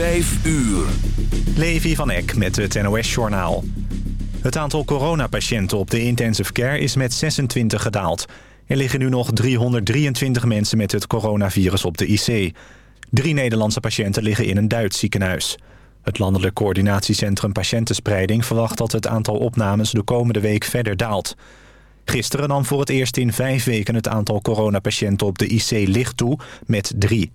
Vijf uur. Levi van Eck met het NOS-journaal. Het aantal coronapatiënten op de intensive care is met 26 gedaald. Er liggen nu nog 323 mensen met het coronavirus op de IC. Drie Nederlandse patiënten liggen in een Duits ziekenhuis. Het Landelijk Coördinatiecentrum Patiëntenspreiding verwacht dat het aantal opnames de komende week verder daalt. Gisteren nam voor het eerst in vijf weken het aantal coronapatiënten op de IC licht toe met drie.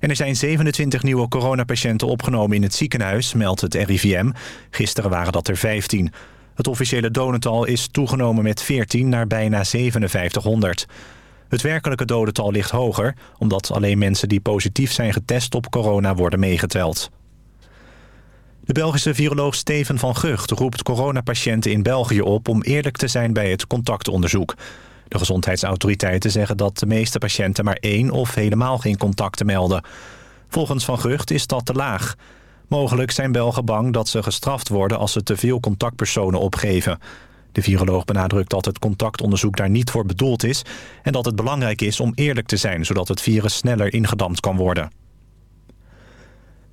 En er zijn 27 nieuwe coronapatiënten opgenomen in het ziekenhuis, meldt het RIVM. Gisteren waren dat er 15. Het officiële dodental is toegenomen met 14 naar bijna 5700. Het werkelijke dodental ligt hoger... omdat alleen mensen die positief zijn getest op corona worden meegeteld. De Belgische viroloog Steven van Gucht roept coronapatiënten in België op... om eerlijk te zijn bij het contactonderzoek. De gezondheidsautoriteiten zeggen dat de meeste patiënten maar één of helemaal geen contacten melden. Volgens Van Gucht is dat te laag. Mogelijk zijn Belgen bang dat ze gestraft worden als ze te veel contactpersonen opgeven. De viroloog benadrukt dat het contactonderzoek daar niet voor bedoeld is... en dat het belangrijk is om eerlijk te zijn... zodat het virus sneller ingedampt kan worden.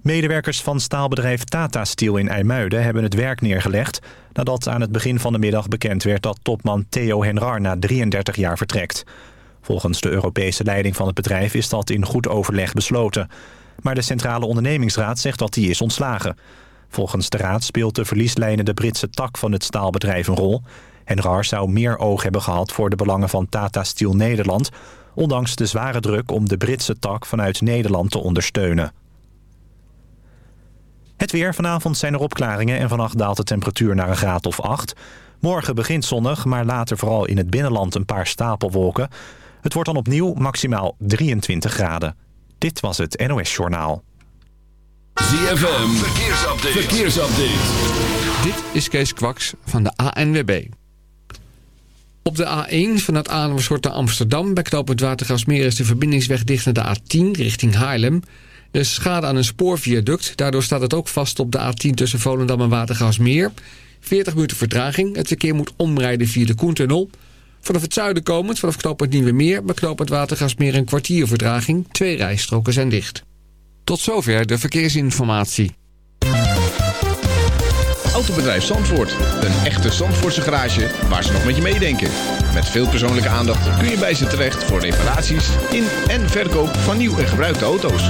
Medewerkers van staalbedrijf Tata Steel in IJmuiden hebben het werk neergelegd... nadat aan het begin van de middag bekend werd dat topman Theo Henrar na 33 jaar vertrekt. Volgens de Europese leiding van het bedrijf is dat in goed overleg besloten. Maar de Centrale Ondernemingsraad zegt dat hij is ontslagen. Volgens de raad speelt de verlieslijnende Britse tak van het staalbedrijf een rol. Henrar zou meer oog hebben gehad voor de belangen van Tata Steel Nederland... ondanks de zware druk om de Britse tak vanuit Nederland te ondersteunen. Het weer. Vanavond zijn er opklaringen en vannacht daalt de temperatuur naar een graad of 8. Morgen begint zonnig, maar later vooral in het binnenland een paar stapelwolken. Het wordt dan opnieuw maximaal 23 graden. Dit was het NOS Journaal. ZFM. Verkeersupdate. Verkeersupdate. Dit is Kees Kwaks van de ANWB. Op de A1 vanuit Amersfoort naar Amsterdam... bij knooppunt Watergasmeer is de verbindingsweg dicht naar de A10 richting Haarlem... Er schade aan een spoorviaduct. Daardoor staat het ook vast op de A10 tussen Volendam en Watergasmeer. 40 minuten vertraging. Het verkeer moet omrijden via de Koentunnel. Vanaf het zuiden komend, vanaf knooppunt Nieuwe Meer... bij knooppunt Watergasmeer een kwartier vertraging. Twee rijstroken zijn dicht. Tot zover de verkeersinformatie. Autobedrijf Zandvoort. Een echte Zandvoortse garage waar ze nog met je meedenken. Met veel persoonlijke aandacht kun je bij ze terecht voor reparaties in en verkoop van nieuw en gebruikte auto's.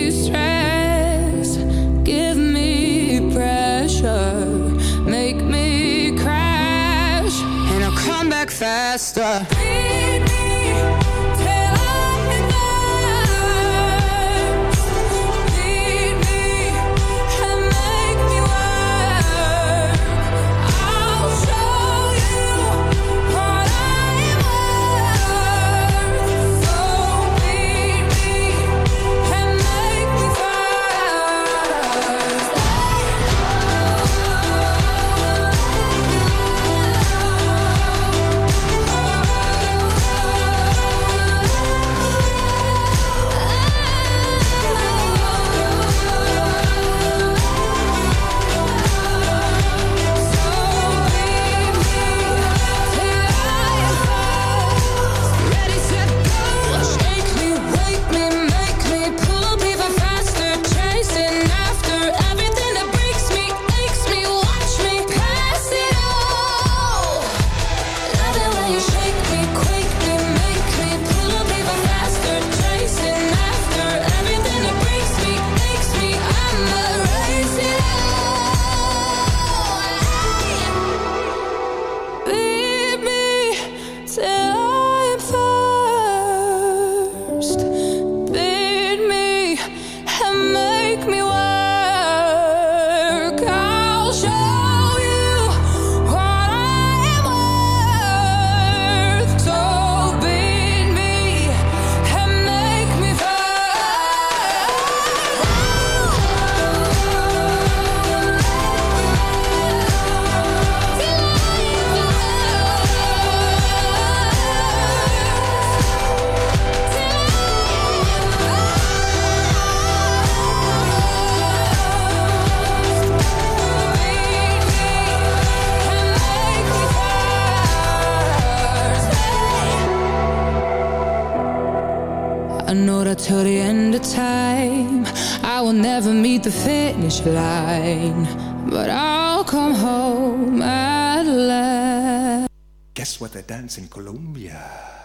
faster. till the end of time I will never meet the finish line But I'll come home at last Guess what they dance in Colombia?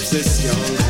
Francisco.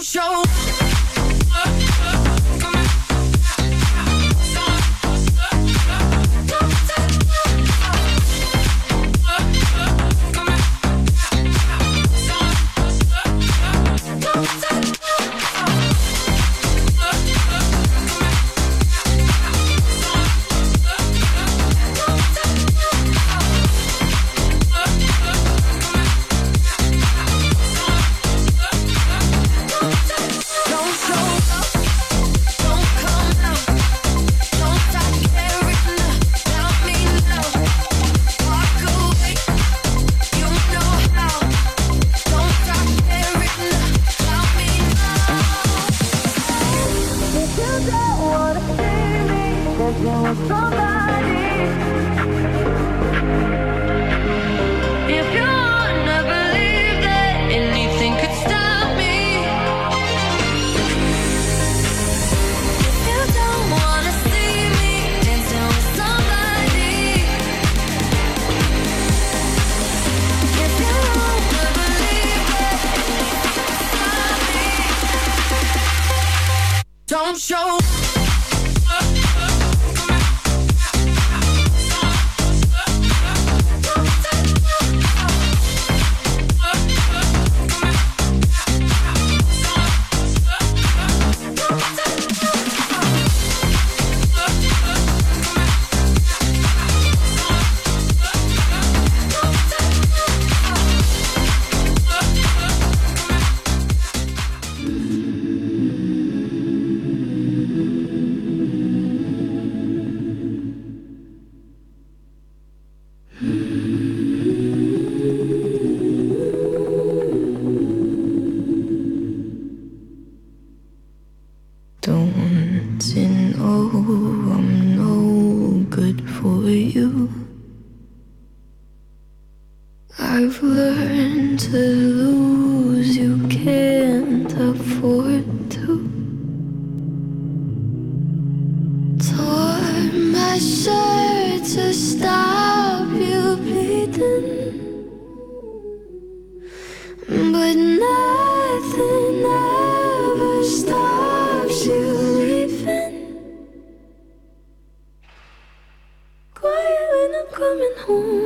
show. 空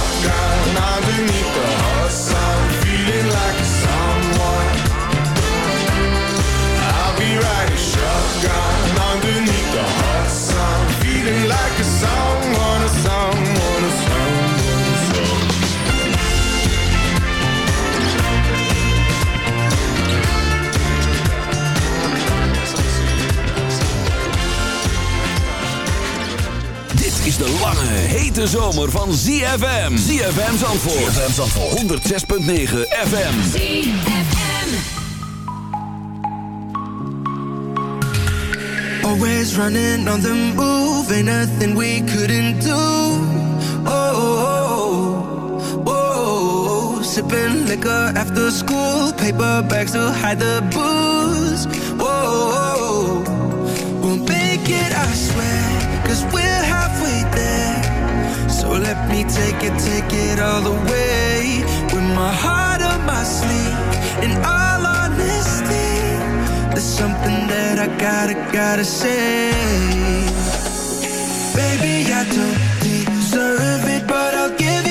underneath the hot sun, feeling like someone. I'll be riding shotgun de lange, hete zomer van ZFM. ZFM Zandvoort. ZFM Zandvoort. 106.9 FM. Always running on the move, ain't nothing we couldn't do. Oh, oh, oh, oh. sipping liquor after school, paper bags to hide the booze. Oh, oh, we'll make it, I swear, cause we're. Let me take it, take it all the way. With my heart on my sleeve, in all honesty. There's something that I gotta, gotta say. Baby, I don't deserve it, but I'll give you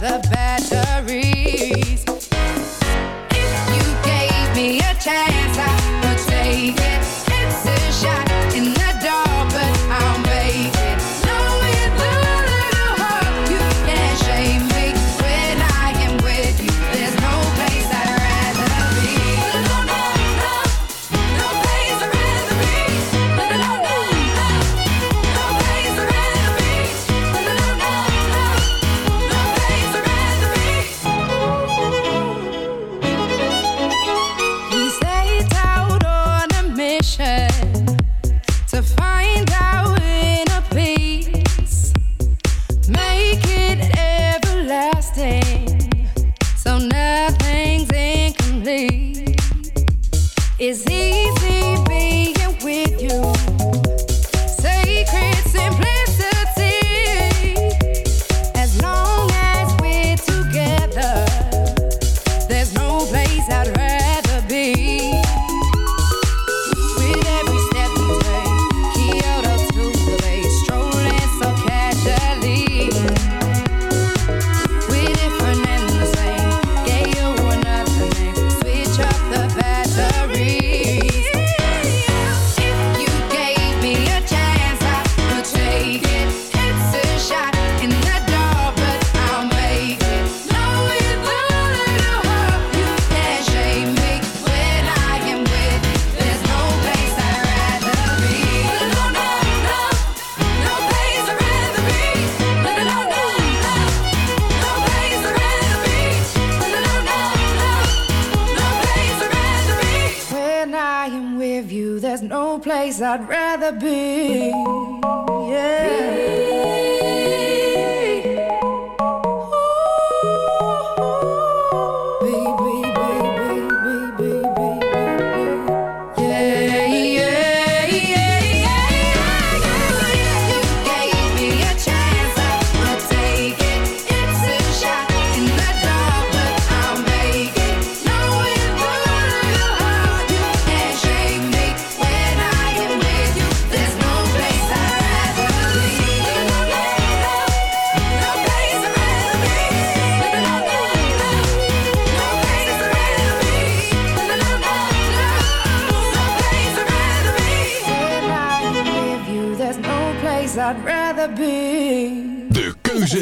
the battery. no place I'd rather be. Yeah. Be.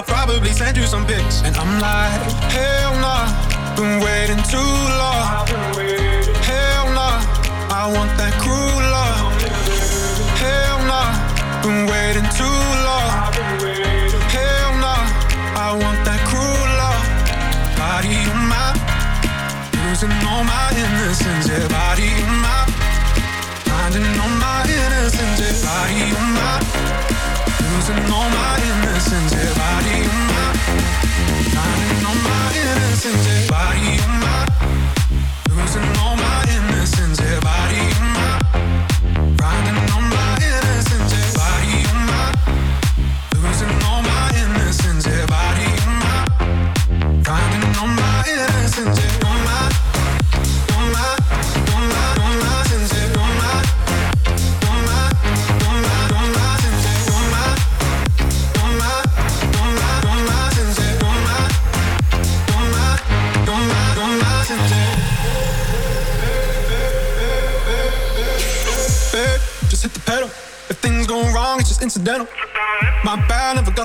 I'll probably send you some pics. And I'm like, hell nah, been waiting too long. Waiting. Hell nah, I want that cruel love. Hell nah, been waiting too long. Waiting. Hell nah, I want that cruel love. Body on my, losing all my innocence, yeah.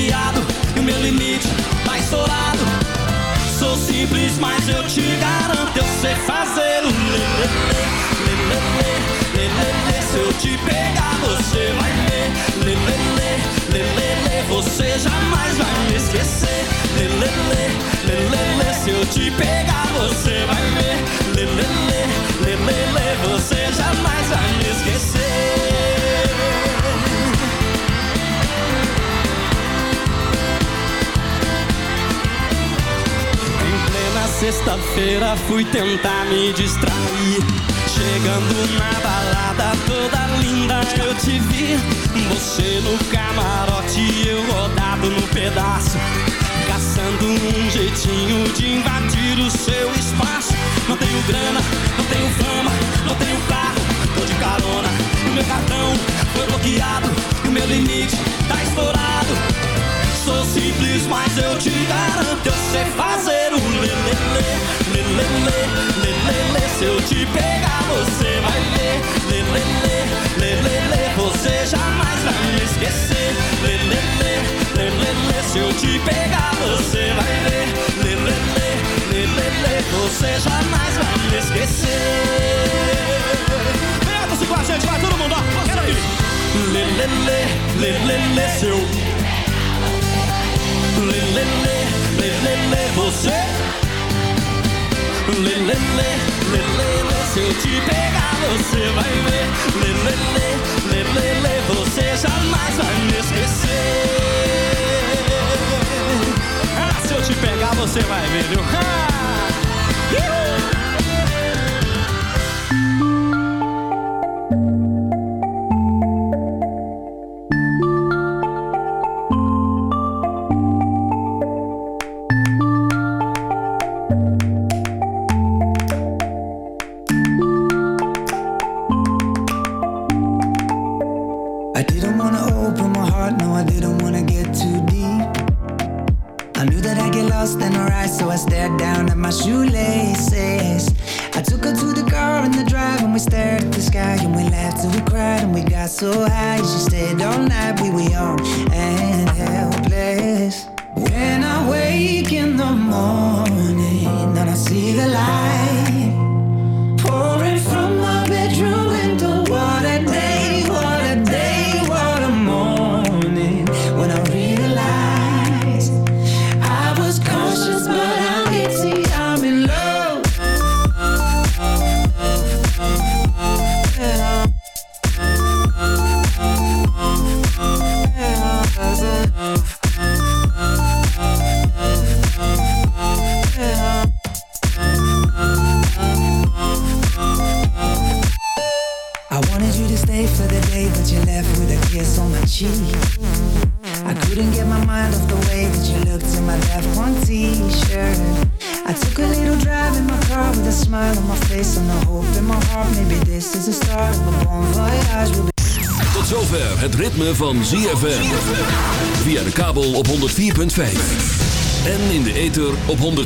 bloqueado e o meu limite tá estourado. Sou simples, mas eu te garanto, eu sei fazer o lelê, lelê, lelê, Se eu te pegar, você vai ver, lelê, lelê, você jamais vai me esquecer, lelê, lelê, Se eu te pegar, você vai ver, lelê, lelê, você jamais vai me esquecer. Sexta-feira fui tentar me distrair. Chegando na balada toda linda eu te vi. Você no camarote eu rodado no pedaço. Caçando um jeitinho de invadir o seu espaço. Não tenho grana, não tenho fama, não tenho carro, tô de carona. O meu cartão foi bloqueado o meu limite tá estourado. Sou simples, mas eu te garanto, eu sei fazer o lelele, lelele, lelele. Se eu te pegar, você vai ver, lelele, lelele. Você jamais vai me esquecer, lelele, lelele. Se eu te pegar, você vai ver, lelele, lelele. Você jamais vai me esquecer. Você com a gente, vai todo mundo, ó, quero ir. Lelele, lelele, seu Lê, lê, lê, lê, lê, lê, você Lê, lê, lê, lê, lê, lê Se eu te pegar você vai ver Lê, lê, lê, lê, lê, lê Você jamais vai me esquecer Ah, se eu te pegar você vai ver, viu? Ah!